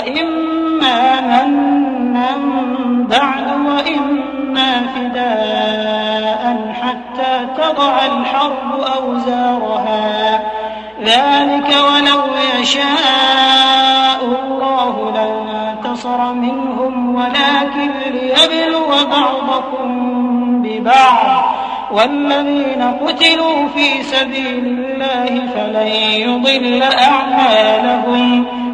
فإما منا بعد وإما فداء حتى تضع الحرب أوزارها. ذلك ولو يشاء الله لانتصر منهم ولكن ليبلو بعضكم ببعض. والذين قتلوا في سبيل الله فلن يضل أعمالهم.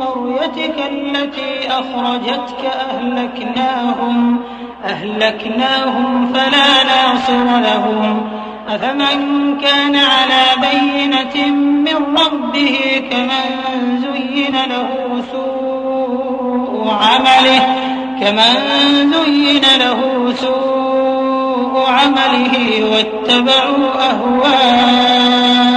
قريتك التي أخرجتك أهلكناهم أهلكناهم فلا ناصر لهم. أفمن كان على بينة من ربه كمن زين له سوء عمله كمن زين له سوء عمله واتبعوا أهواءهم.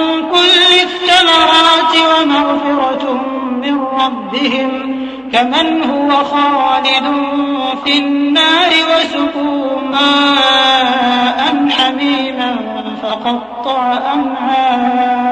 كل الثمرات ومغفرة من ربهم كمن هو خالد في النار وسقوا ماء حميما فقطع أمعاءهم.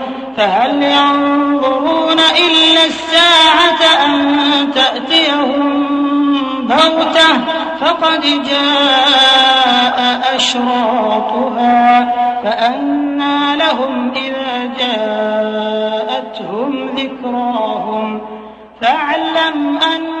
فهل ينظرون إلا الساعة أن تأتيهم بغتة فقد جاء أشراطها فأنى لهم إذا جاءتهم ذكراهم. فاعلم أنه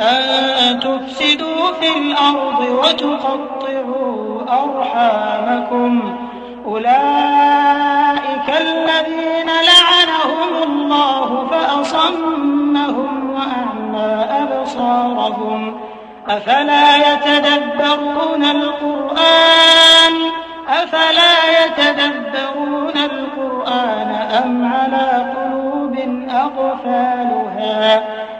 أن تفسدوا في الأرض وتقطعوا أرحامكم أولئك الذين لعنهم الله فأصمهم وأعمى أبصارهم أفلا يتدبرون القرآن أفلا يتدبرون القرآن أم على قلوب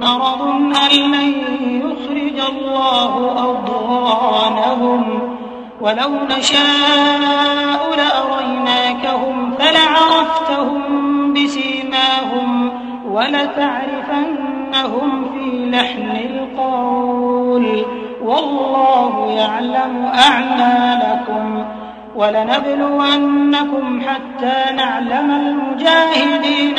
مرض أن يخرج الله أضغانهم ولو نشاء لأريناكهم فلعرفتهم بسيماهم ولتعرفنهم في لحن القول والله يعلم أعمالكم ولنبلونكم حتى نعلم المجاهدين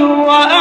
وأنتم